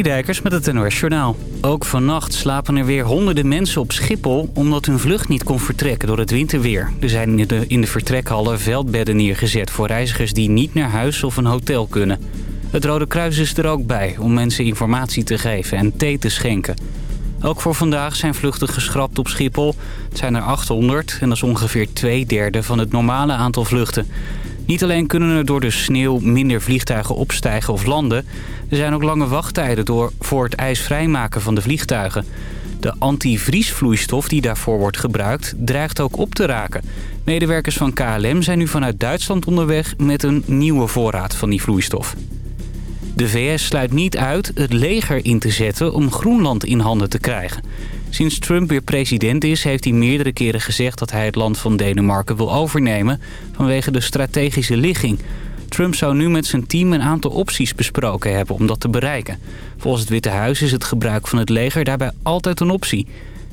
Dijkers met het NOS Journaal. Ook vannacht slapen er weer honderden mensen op Schiphol... omdat hun vlucht niet kon vertrekken door het winterweer. Er zijn in de, in de vertrekhallen veldbedden neergezet... voor reizigers die niet naar huis of een hotel kunnen. Het Rode Kruis is er ook bij om mensen informatie te geven en thee te schenken. Ook voor vandaag zijn vluchten geschrapt op Schiphol. Het zijn er 800 en dat is ongeveer twee derde van het normale aantal vluchten. Niet alleen kunnen er door de sneeuw minder vliegtuigen opstijgen of landen... er zijn ook lange wachttijden door, voor het ijsvrijmaken van de vliegtuigen. De antivriesvloeistof die daarvoor wordt gebruikt dreigt ook op te raken. Medewerkers van KLM zijn nu vanuit Duitsland onderweg met een nieuwe voorraad van die vloeistof. De VS sluit niet uit het leger in te zetten om Groenland in handen te krijgen. Sinds Trump weer president is, heeft hij meerdere keren gezegd dat hij het land van Denemarken wil overnemen vanwege de strategische ligging. Trump zou nu met zijn team een aantal opties besproken hebben om dat te bereiken. Volgens het Witte Huis is het gebruik van het leger daarbij altijd een optie.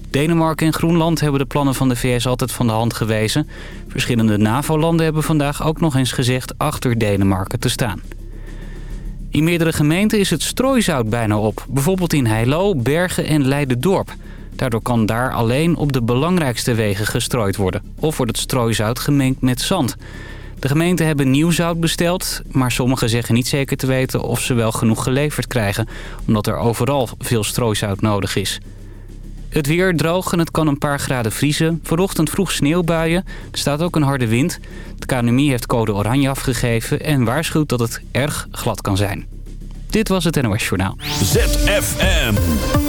Denemarken en Groenland hebben de plannen van de VS altijd van de hand gewezen. Verschillende NAVO-landen hebben vandaag ook nog eens gezegd achter Denemarken te staan. In meerdere gemeenten is het strooizout bijna op. Bijvoorbeeld in Heilo, Bergen en Leiden-dorp. Daardoor kan daar alleen op de belangrijkste wegen gestrooid worden. Of wordt het strooizout gemengd met zand. De gemeenten hebben nieuw zout besteld, maar sommigen zeggen niet zeker te weten of ze wel genoeg geleverd krijgen, omdat er overal veel strooizout nodig is. Het weer droog en het kan een paar graden vriezen. Vanochtend vroeg sneeuwbuien. Er staat ook een harde wind. De KNMI heeft code oranje afgegeven en waarschuwt dat het erg glad kan zijn. Dit was het NOS Journaal. ZFM.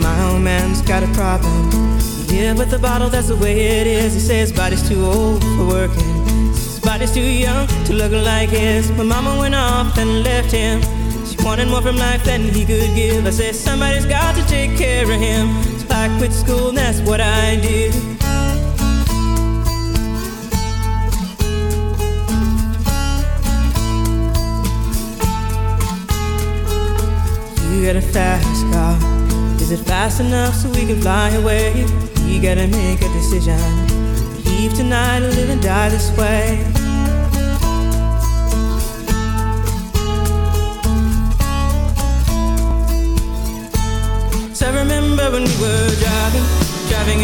Man's man's got a problem. Yeah, with the bottle, that's the way it is. He says body's too old for working. His body's too young to look like his. My mama went off and left him. She wanted more from life than he could give. I said somebody's got to take care of him. I quit school and that's what I did. You got a fast car. Is it fast enough so we can fly away? We gotta make a decision. Leave tonight or live and die this way.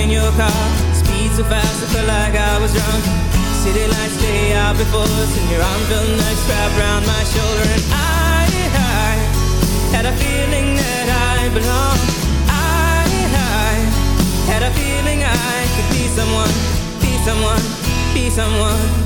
In your car. Speed so fast, I felt like I was drunk. City lights stay out before us, and your arm felt nice wrapped around my shoulder, and I, I had a feeling that I belonged. I, I had a feeling I could be someone, be someone, be someone.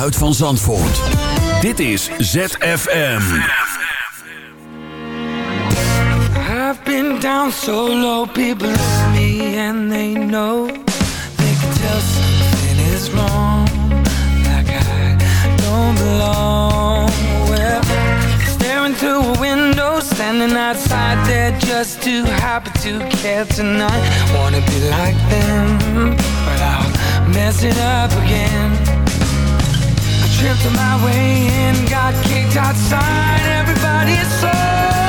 Geluid van Zandvoort. Dit is ZFM. I've been down so low, people at me and they know. They can tell something is wrong. Like I don't belong. Well, staring through a window Standing outside there just too happy to care tonight. Wanna be like them But I'll mess up again tripped my way in. Got kicked outside. Everybody is so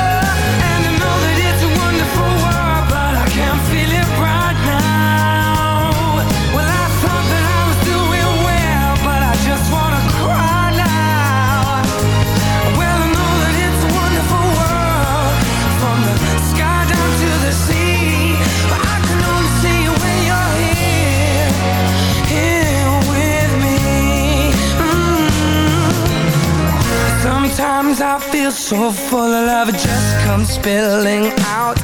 Sometimes I feel so full of love It just comes spilling out.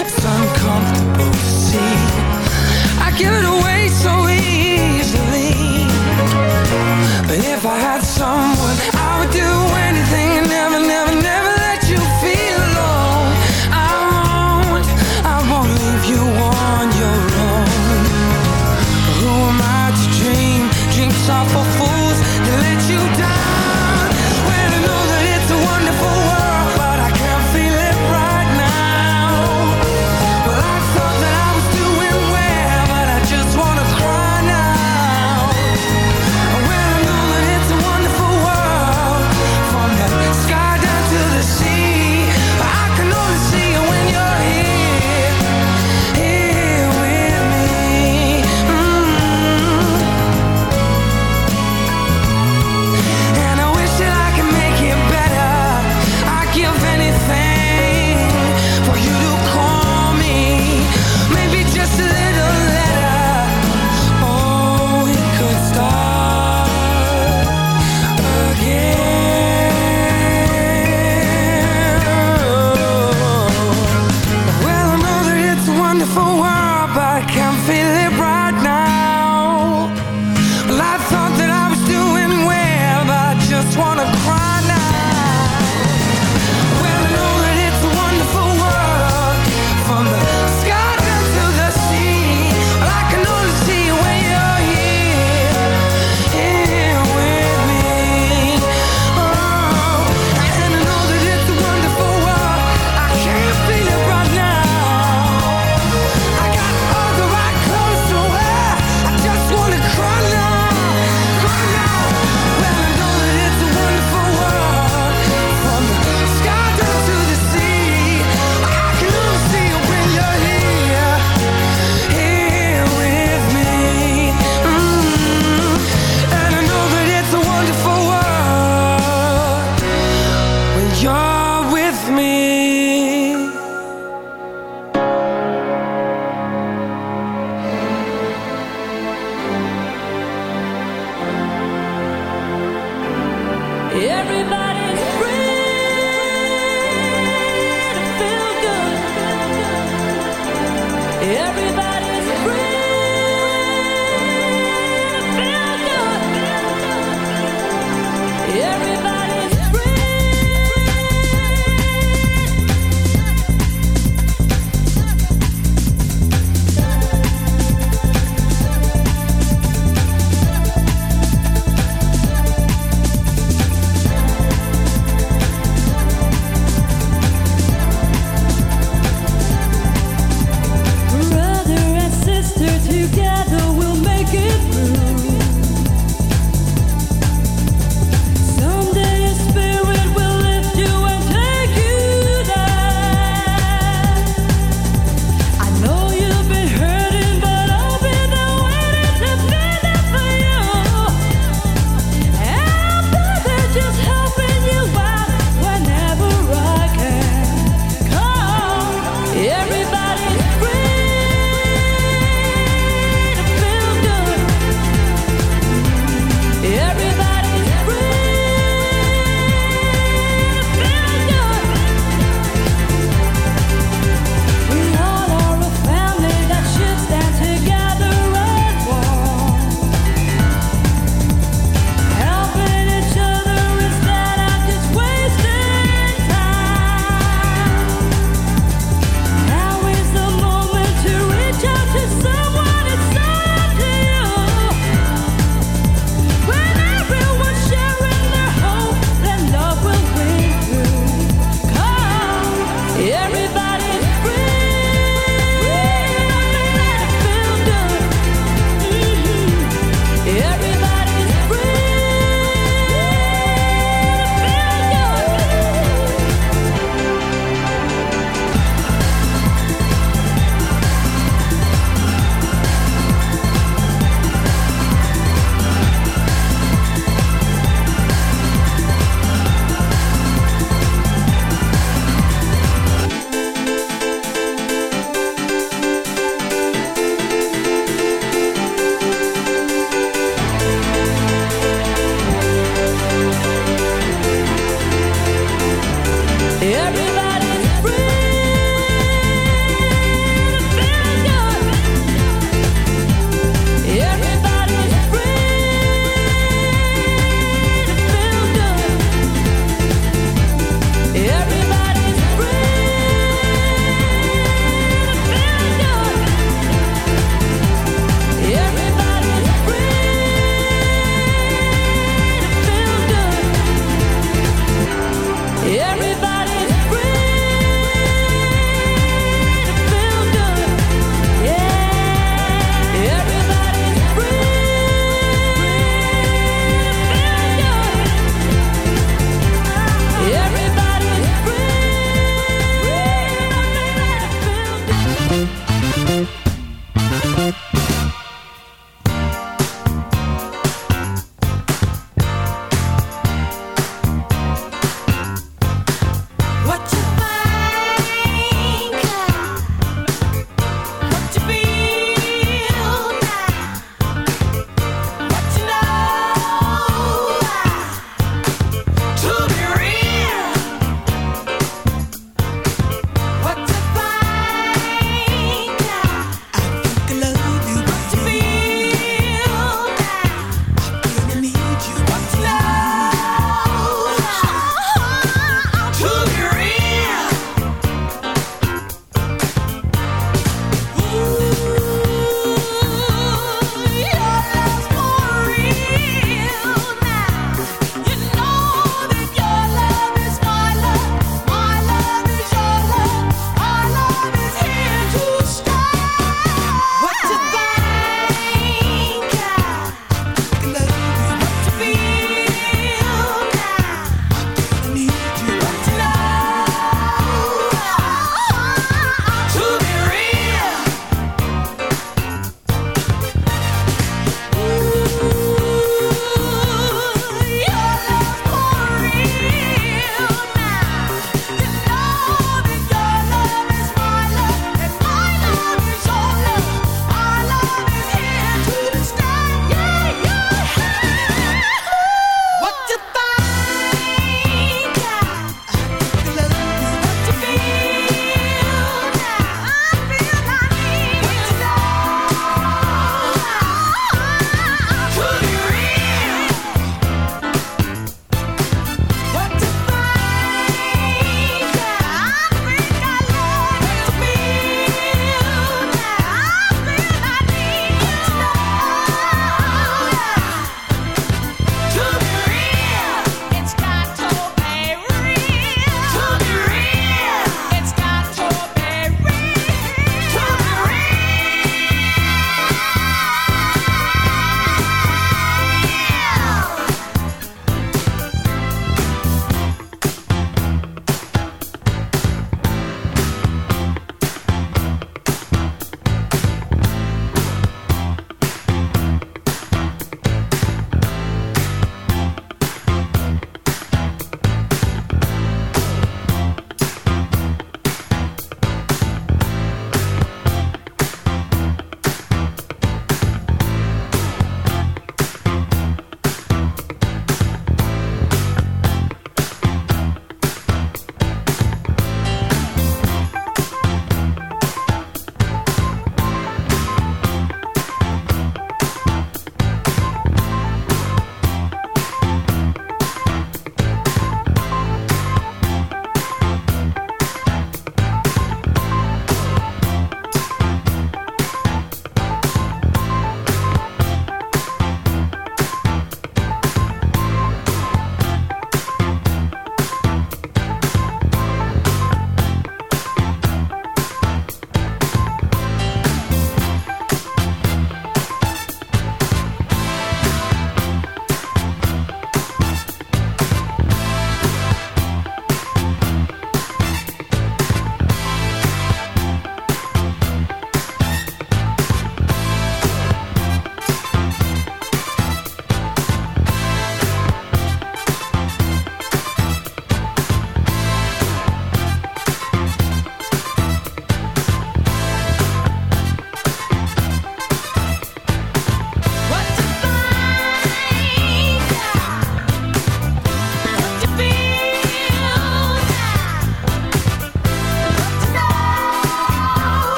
It's uncomfortable to see. I give it away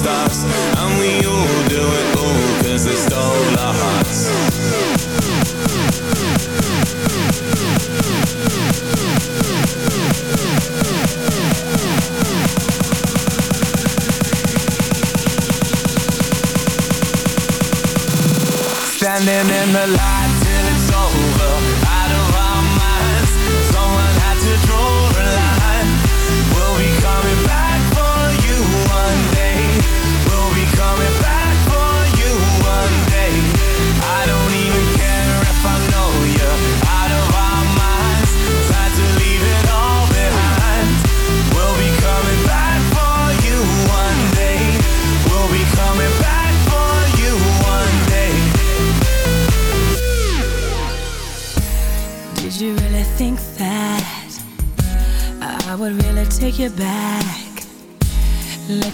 stops And we all do it all cause they stole our hearts. Standing in the light.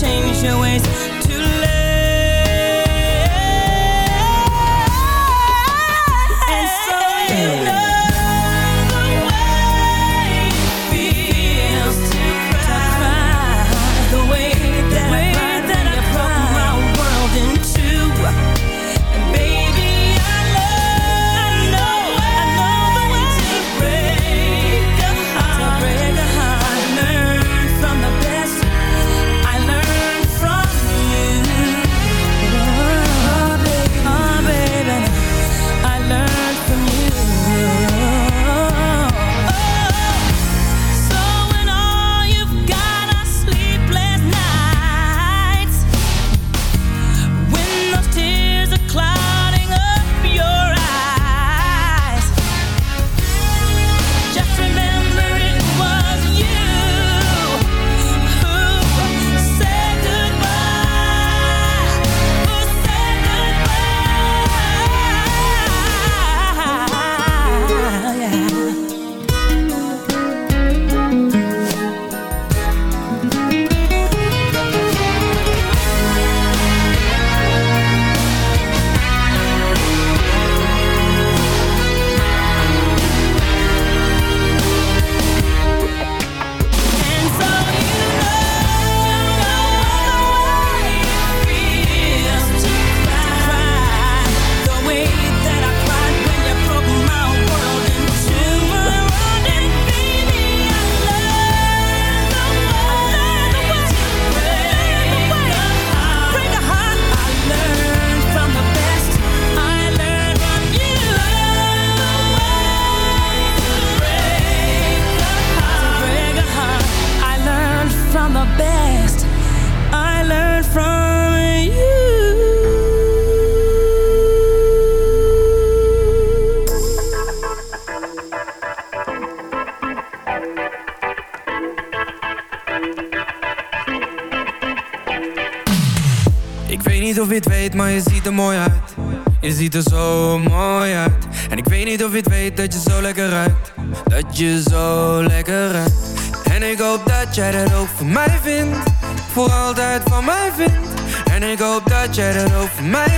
change your ways. Ziet er zo mooi uit. En ik weet niet of je het weet dat je zo lekker ruikt. Dat je zo lekker ruikt. En ik hoop dat jij dat ook voor mij vindt. Voor altijd van mij vindt. En ik hoop dat jij dat ook voor mij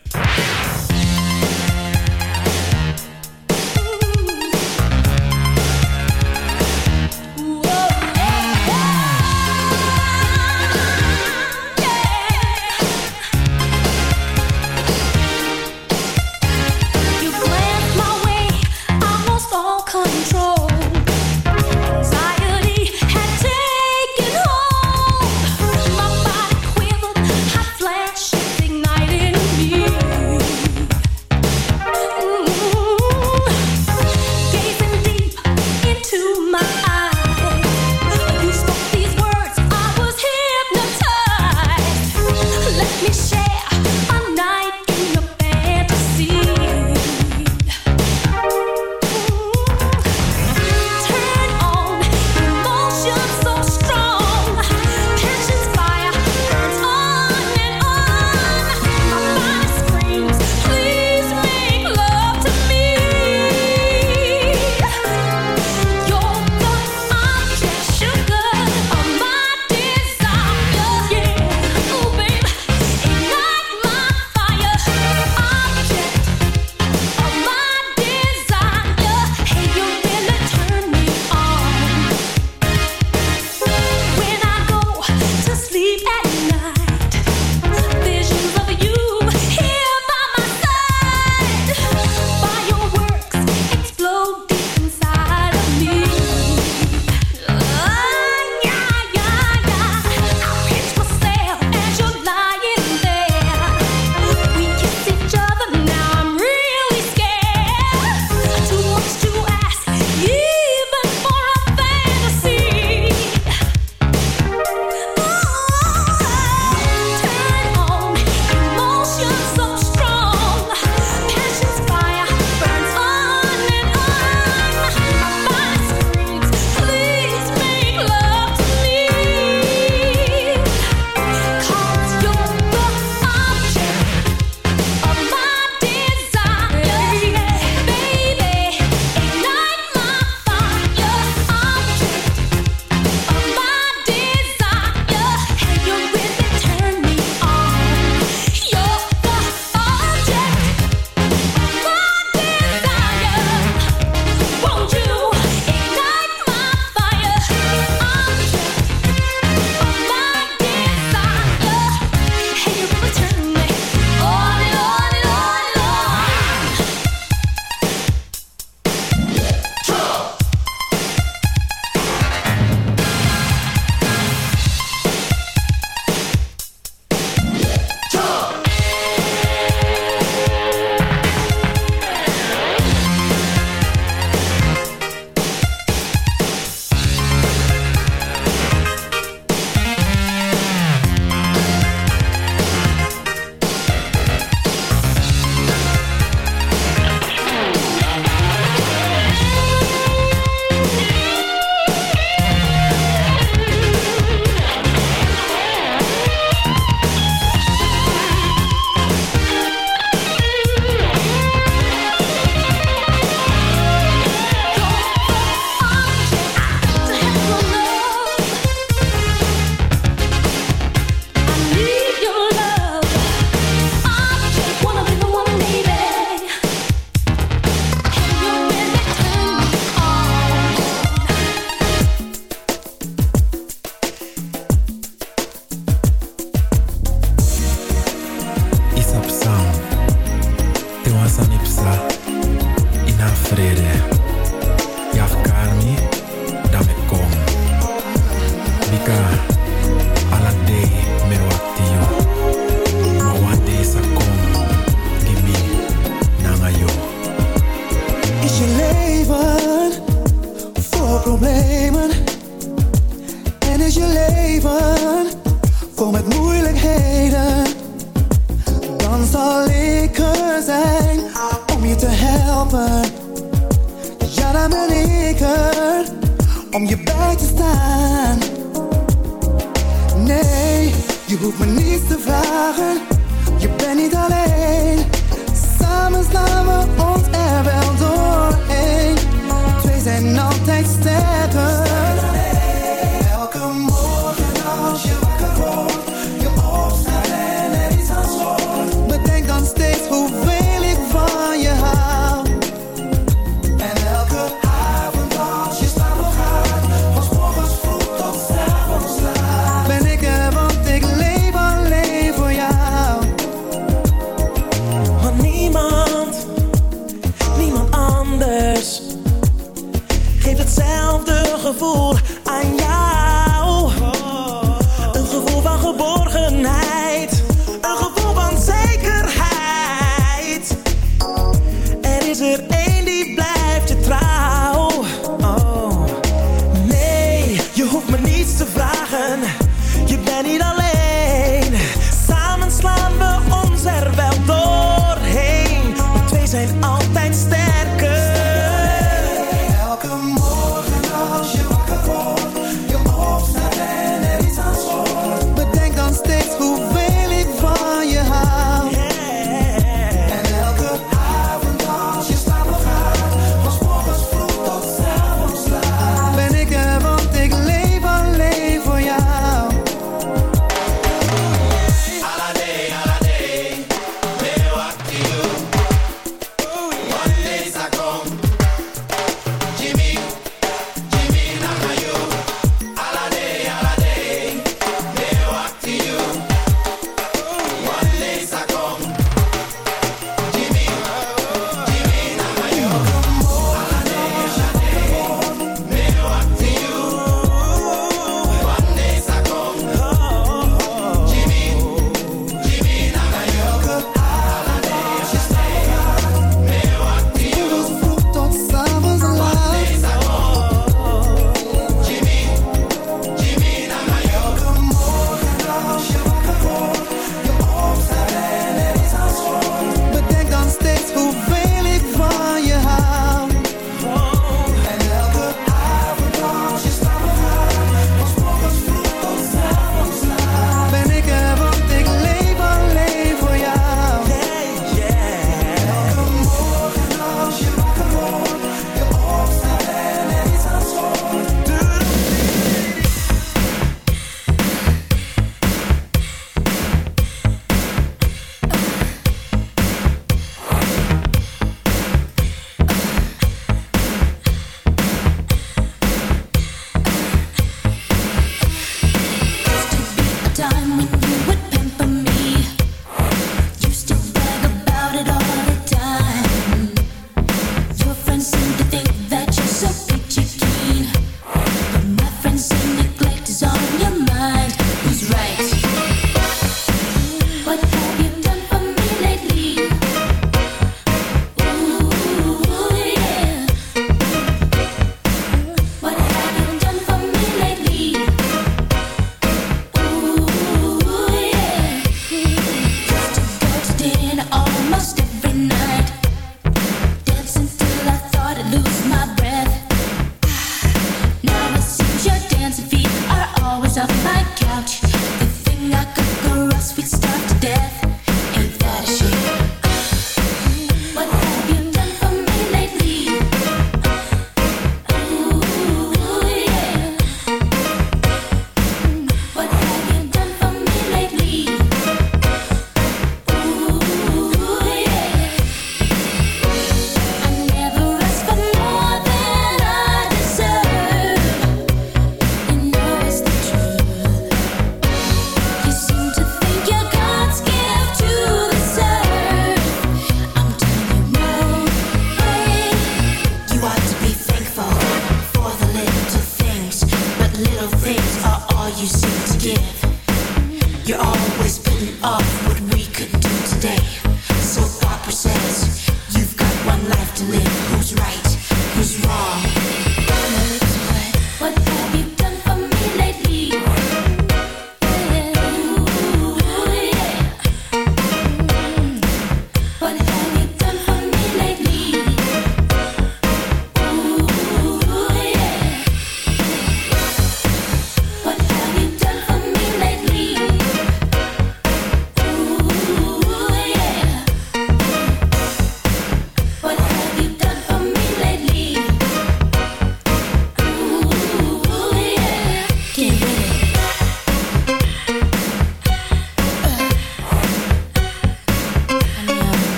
always putting off.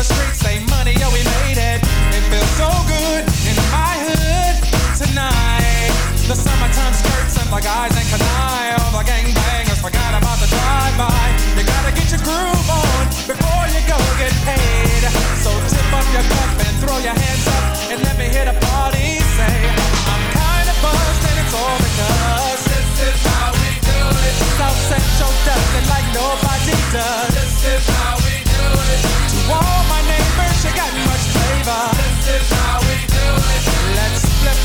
The streets, say money, oh we made it. It feels so good in my hood tonight. The summertime skirts and the guys ain't canine. All the gangbangers forgot about the drive-by. You gotta get your groove on before you go get paid. So tip up your cup and throw your hands up and let me hear the party say, I'm kinda buzzed and it's all because this is how we do it. South Central does it like nobody does.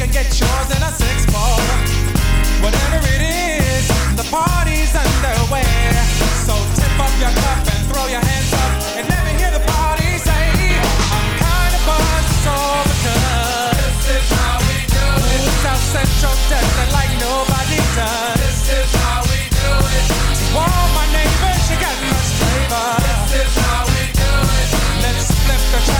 can get yours in a six ball. Whatever it is, the party's underway. So tip up your cup and throw your hands up and let me hear the party say, I'm kind of buzzed, it's all because this is how we do it. South Central dancing like nobody does. This is how we do it. To all my neighbors, you got much flavor. This is how we do it. Let's flip the track.